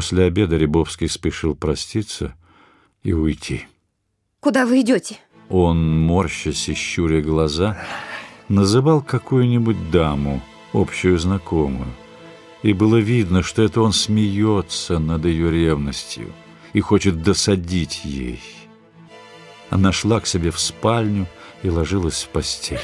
После обеда Рябовский спешил проститься и уйти. Куда вы идете? Он, морщась и щуря глаза, называл какую-нибудь даму, общую знакомую. И было видно, что это он смеется над ее ревностью и хочет досадить ей. Она шла к себе в спальню и ложилась в постель.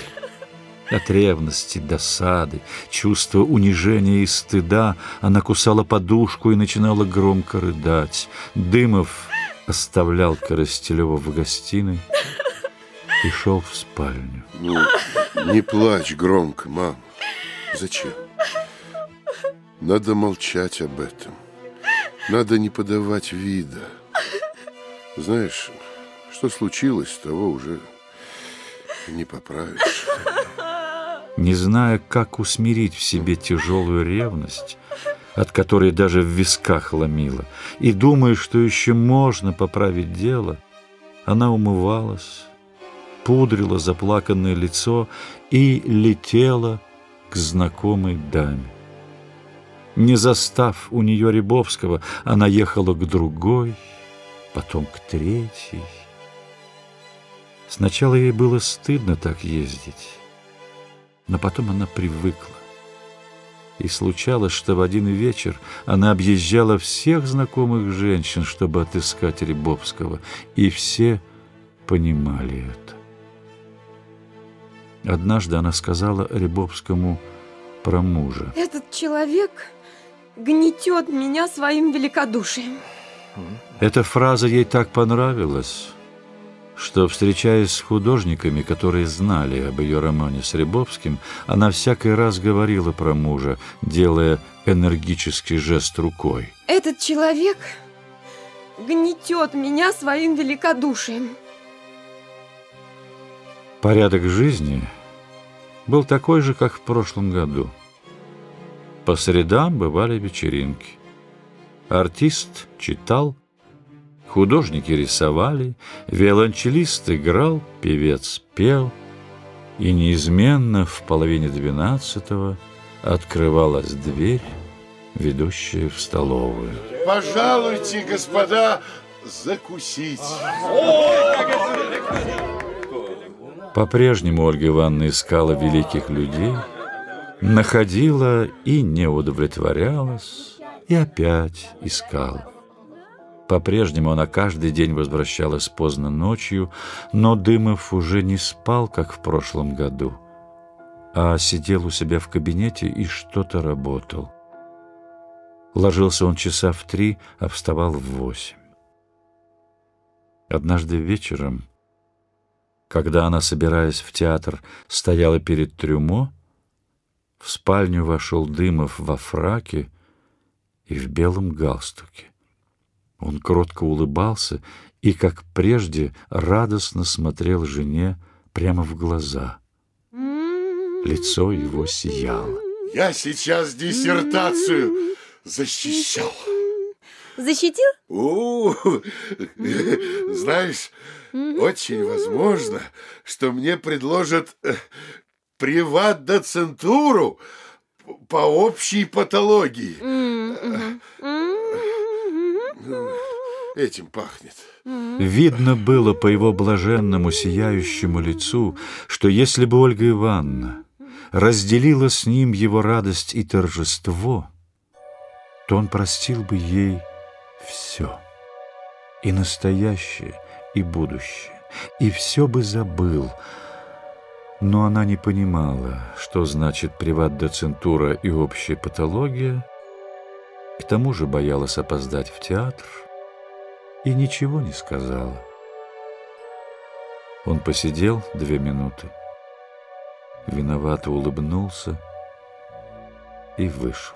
От ревности, досады, чувства унижения и стыда она кусала подушку и начинала громко рыдать. Дымов оставлял Коростелева в гостиной и шел в спальню. Ну, не плачь громко, мам. Зачем? Надо молчать об этом. Надо не подавать вида. Знаешь, что случилось, того уже не поправишь. Не зная, как усмирить в себе тяжелую ревность, от которой даже в висках ломила, и думая, что еще можно поправить дело, она умывалась, пудрила заплаканное лицо и летела к знакомой даме. Не застав у нее Рябовского, она ехала к другой, потом к третьей. Сначала ей было стыдно так ездить, но потом она привыкла. И случалось, что в один вечер она объезжала всех знакомых женщин, чтобы отыскать Рябовского, и все понимали это. Однажды она сказала Рябовскому про мужа. Этот человек гнетет меня своим великодушием. Эта фраза ей так понравилась, что, встречаясь с художниками, которые знали об ее романе с Рябовским, она всякий раз говорила про мужа, делая энергический жест рукой. Этот человек гнетет меня своим великодушием. Порядок жизни был такой же, как в прошлом году. По средам бывали вечеринки. Артист читал, Художники рисовали, виолончелист играл, певец пел, и неизменно в половине двенадцатого открывалась дверь, ведущая в столовую. Пожалуйте, господа, закусить. По-прежнему Ольга Ивановна искала великих людей, находила и не удовлетворялась, и опять искала. По-прежнему она каждый день возвращалась поздно ночью, но Дымов уже не спал, как в прошлом году, а сидел у себя в кабинете и что-то работал. Ложился он часа в три, а вставал в восемь. Однажды вечером, когда она, собираясь в театр, стояла перед трюмо, в спальню вошел Дымов во фраке и в белом галстуке. Он кротко улыбался и, как прежде, радостно смотрел жене прямо в глаза. Лицо его сияло. Я сейчас диссертацию защищал. Защитил? У, знаешь, очень возможно, что мне предложат э, приват-доцентуру по общей патологии. Этим пахнет. Видно было по его блаженному сияющему лицу, что если бы Ольга Ивановна разделила с ним его радость и торжество, то он простил бы ей все, и настоящее, и будущее, и все бы забыл. Но она не понимала, что значит приват-доцентура и общая патология, к тому же боялась опоздать в театр и ничего не сказала. Он посидел две минуты, виновато улыбнулся и вышел.